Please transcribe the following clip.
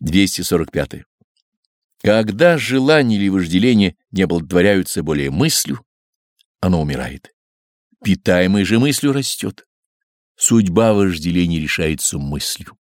245. Когда желание или вожделение не обладворяются более мыслью, оно умирает. Питаемый же мыслью растет. Судьба вожделения решается мыслью.